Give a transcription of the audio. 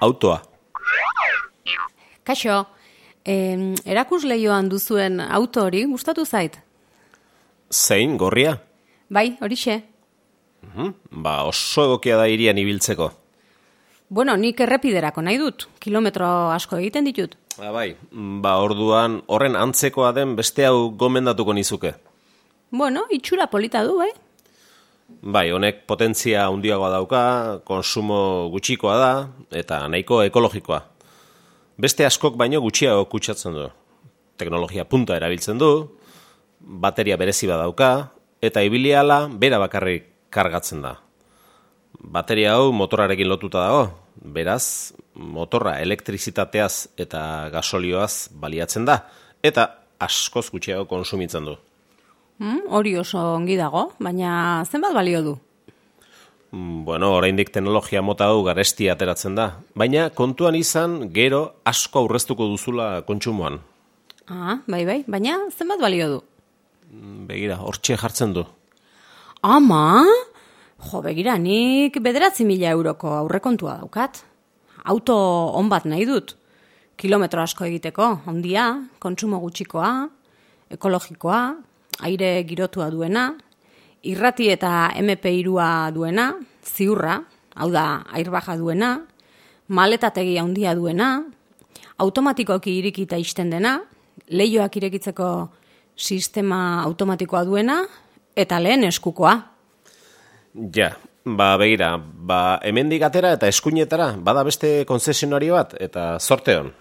autoa. Kaixo, em, erakus lehioan duzuen auto hori gustatu zait? Zein, gorria? Bai, horixe. Mhm, Ba, oso egokia da irian ibiltzeko. Bueno, nik errepiderako nahi dut. Kilometro asko egiten ditut. Ba, bai, ba, orduan horren antzekoa den beste hau gomendatuko nizuke. Bueno, itxura polita du, bai? Bai, honek potentzia handiagoa dauka, konsumo gutxikoa da, eta nahiko ekologikoa. Beste askok baino gutxiago kutsatzen du. Teknologia punta erabiltzen du, bateria berezi bat dauka, eta ibiliala bera bakarrik kargatzen da. Bateria hau motorarekin lotuta dago, beraz, motorra elektrizitateaz eta gasolioaz baliatzen da, eta askoz gutxiago konsumitzen du. Hmm, hori oso ongi dago, baina zenbat balio du? Mm, Bueno, oraindik teknologia mota hau garesti ateratzen da, baina kontuan izan gero asko aurreztuko duzula kontsumoan. Ah, bai, bai, baina zenbat balio du? Mm, Begira, hortxe jartzen du. Ama? Jo, begira, nik bederatzi mila euroko aurrekontua daukat. Auto on bat nahi dut. Kilometro asko egiteko, ondia, kontsumo gutxikoa, ekologikoa, aire girotua duena, irrati eta MP2a duena, ziurra, hau da, airbaja duena, maletategi handia duena, automatikoki irikita isten dena, leioak irekitzeko sistema automatikoa duena, eta lehen eskukoa. Ja, ba begira, ba hemendik atera eta eskuinetara bada beste konzesionario bat eta zorte hon.